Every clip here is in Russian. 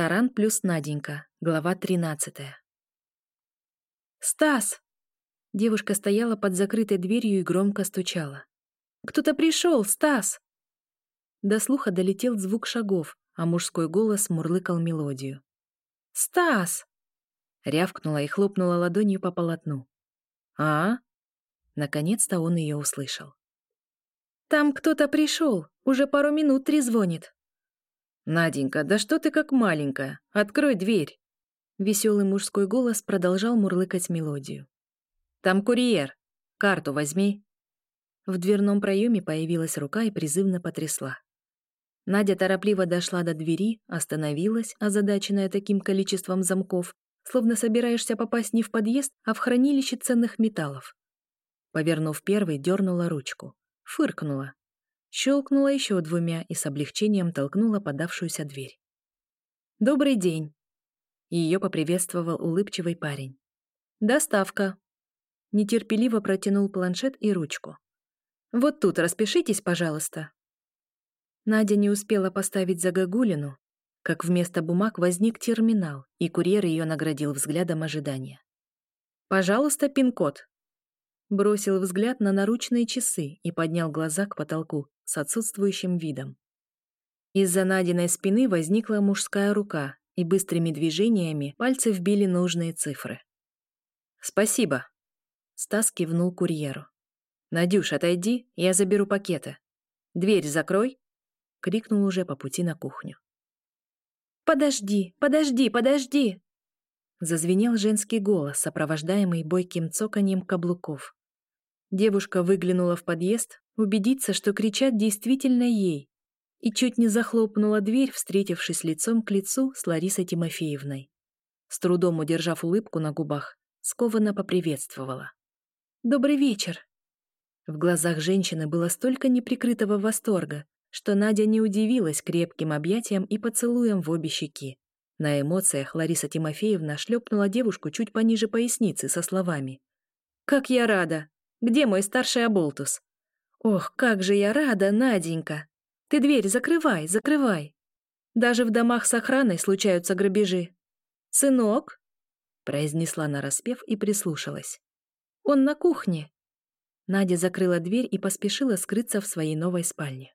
Таран плюс Наденька. Глава 13. «Стас!» Девушка стояла под закрытой дверью и громко стучала. «Кто-то пришел, Стас!» До слуха долетел звук шагов, а мужской голос мурлыкал мелодию. «Стас!» Рявкнула и хлопнула ладонью по полотну. «А?» Наконец-то он ее услышал. «Там кто-то пришел, уже пару минут трезвонит». «Наденька, да что ты как маленькая? Открой дверь!» Веселый мужской голос продолжал мурлыкать мелодию. «Там курьер. Карту возьми». В дверном проеме появилась рука и призывно потрясла. Надя торопливо дошла до двери, остановилась, озадаченная таким количеством замков, словно собираешься попасть не в подъезд, а в хранилище ценных металлов. Повернув первый, дернула ручку. Фыркнула. Щелкнула еще двумя и с облегчением толкнула подавшуюся дверь. «Добрый день!» Ее поприветствовал улыбчивый парень. «Доставка!» Нетерпеливо протянул планшет и ручку. «Вот тут распишитесь, пожалуйста!» Надя не успела поставить загогулину, как вместо бумаг возник терминал, и курьер ее наградил взглядом ожидания. «Пожалуйста, пин-код», бросил взгляд на наручные часы и поднял глаза к потолку, с отсутствующим видом. Из-за Надиной спины возникла мужская рука, и быстрыми движениями пальцы вбили нужные цифры. «Спасибо», — Стас кивнул курьеру. «Надюш, отойди, я заберу пакеты. Дверь закрой», — крикнул уже по пути на кухню. «Подожди, подожди, подожди!» Зазвенел женский голос, сопровождаемый бойким цоканьем каблуков. Девушка выглянула в подъезд, убедиться, что кричат действительно ей, и чуть не захлопнула дверь, встретившись лицом к лицу с Ларисой Тимофеевной. С трудом удержав улыбку на губах, скованно поприветствовала. «Добрый вечер!» В глазах женщины было столько неприкрытого восторга, что Надя не удивилась крепким объятиям и поцелуем в обе щеки. На эмоциях Лариса Тимофеевна шлепнула девушку чуть пониже поясницы со словами. «Как я рада! Где мой старший оболтус?» Ох, как же я рада, Наденька! Ты дверь закрывай, закрывай. Даже в домах с охраной случаются грабежи. Сынок, произнесла нараспев и прислушалась. Он на кухне. Надя закрыла дверь и поспешила скрыться в своей новой спальне.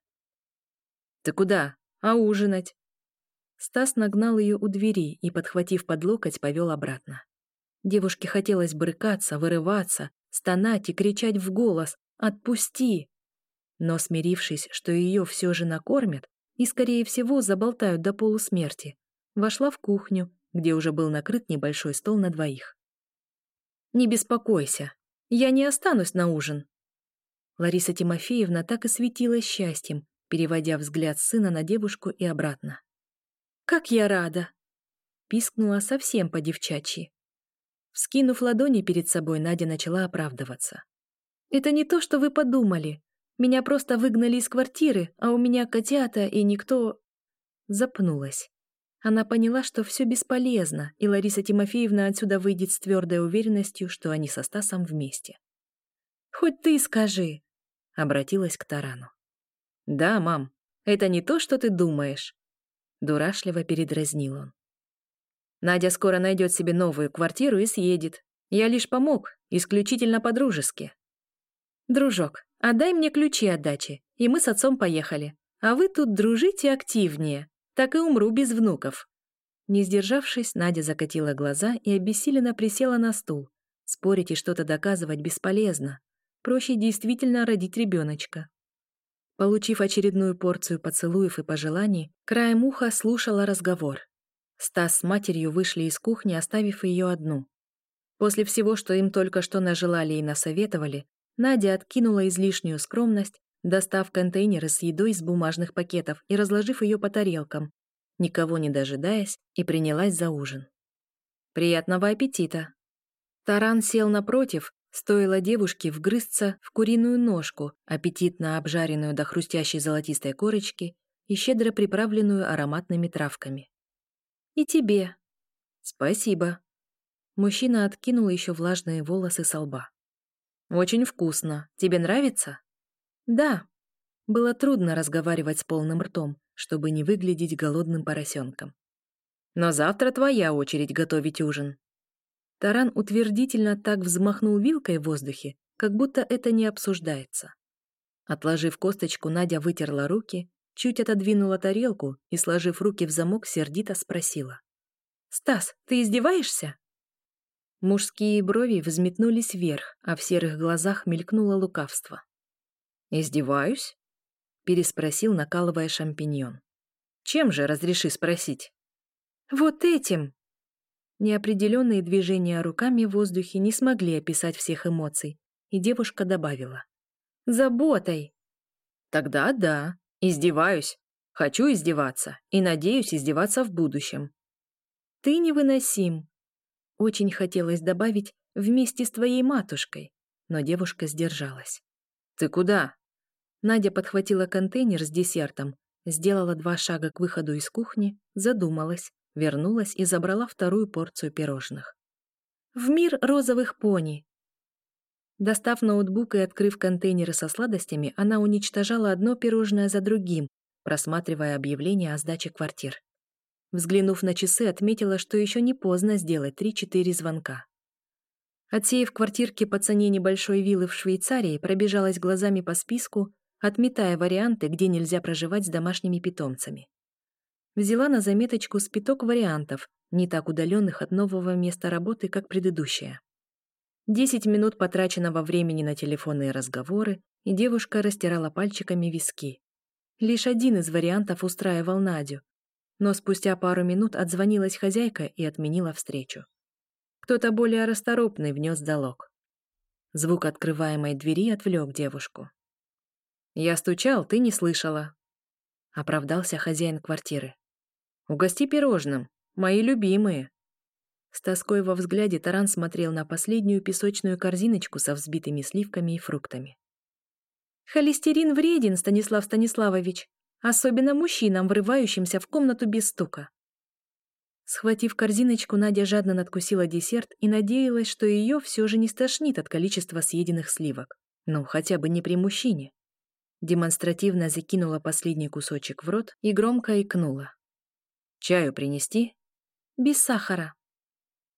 Ты куда? А ужинать? Стас нагнал ее у двери и, подхватив под локоть, повел обратно. Девушке хотелось брыкаться, вырываться, стонать и кричать в голос «Отпусти!», но, смирившись, что ее все же накормят и, скорее всего, заболтают до полусмерти, вошла в кухню, где уже был накрыт небольшой стол на двоих. «Не беспокойся, я не останусь на ужин». Лариса Тимофеевна так и светилась счастьем, переводя взгляд сына на девушку и обратно. «Как я рада!» пискнула совсем по-девчачьи. Вскинув ладони перед собой, Надя начала оправдываться. «Это не то, что вы подумали. Меня просто выгнали из квартиры, а у меня котята, и никто...» Запнулась. Она поняла, что все бесполезно, и Лариса Тимофеевна отсюда выйдет с твердой уверенностью, что они со Стасом вместе. «Хоть ты скажи», — обратилась к Тарану. «Да, мам, это не то, что ты думаешь», — дурашливо передразнил он. «Надя скоро найдет себе новую квартиру и съедет. Я лишь помог, исключительно по-дружески». «Дружок, Отдай мне ключи от дачи, и мы с отцом поехали. А вы тут дружите активнее, так и умру без внуков». Не сдержавшись, Надя закатила глаза и обессиленно присела на стул. Спорить и что-то доказывать бесполезно. Проще действительно родить ребеночка. Получив очередную порцию поцелуев и пожеланий, краем уха слушала разговор. Стас с матерью вышли из кухни, оставив ее одну. После всего, что им только что нажелали и насоветовали, Надя откинула излишнюю скромность, достав контейнеры с едой из бумажных пакетов и разложив ее по тарелкам, никого не дожидаясь, и принялась за ужин. «Приятного аппетита!» Таран сел напротив, стоило девушке вгрызться в куриную ножку, аппетитно обжаренную до хрустящей золотистой корочки и щедро приправленную ароматными травками. «И тебе!» «Спасибо!» Мужчина откинул еще влажные волосы со лба. «Очень вкусно. Тебе нравится?» «Да». Было трудно разговаривать с полным ртом, чтобы не выглядеть голодным поросенком. Но завтра твоя очередь готовить ужин». Таран утвердительно так взмахнул вилкой в воздухе, как будто это не обсуждается. Отложив косточку, Надя вытерла руки, чуть отодвинула тарелку и, сложив руки в замок, сердито спросила. «Стас, ты издеваешься?» Мужские брови взметнулись вверх, а в серых глазах мелькнуло лукавство. «Издеваюсь?» — переспросил, накалывая шампиньон. «Чем же, разреши спросить?» «Вот этим!» Неопределенные движения руками в воздухе не смогли описать всех эмоций, и девушка добавила. «Заботой!» «Тогда да, издеваюсь. Хочу издеваться и надеюсь издеваться в будущем». «Ты невыносим!» Очень хотелось добавить «вместе с твоей матушкой», но девушка сдержалась. «Ты куда?» Надя подхватила контейнер с десертом, сделала два шага к выходу из кухни, задумалась, вернулась и забрала вторую порцию пирожных. «В мир розовых пони!» Достав ноутбук и открыв контейнеры со сладостями, она уничтожала одно пирожное за другим, просматривая объявления о сдаче квартир. Взглянув на часы, отметила, что еще не поздно сделать 3-4 звонка. Отсеяв квартирки по цене небольшой виллы в Швейцарии, пробежалась глазами по списку, отметая варианты, где нельзя проживать с домашними питомцами. Взяла на заметочку спиток вариантов, не так удаленных от нового места работы, как предыдущая. Десять минут потраченного времени на телефонные разговоры, и девушка растирала пальчиками виски. Лишь один из вариантов устраивал Надю, но спустя пару минут отзвонилась хозяйка и отменила встречу. Кто-то более расторопный внес залог. Звук открываемой двери отвлек девушку. «Я стучал, ты не слышала», — оправдался хозяин квартиры. Угости пирожным, мои любимые. С тоской во взгляде Таран смотрел на последнюю песочную корзиночку со взбитыми сливками и фруктами. «Холестерин вреден, Станислав Станиславович, особенно мужчинам, врывающимся в комнату без стука». Схватив корзиночку, Надя жадно надкусила десерт и надеялась, что ее все же не стошнит от количества съеденных сливок. Ну, хотя бы не при мужчине. Демонстративно закинула последний кусочек в рот и громко икнула. Чаю принести? Без сахара.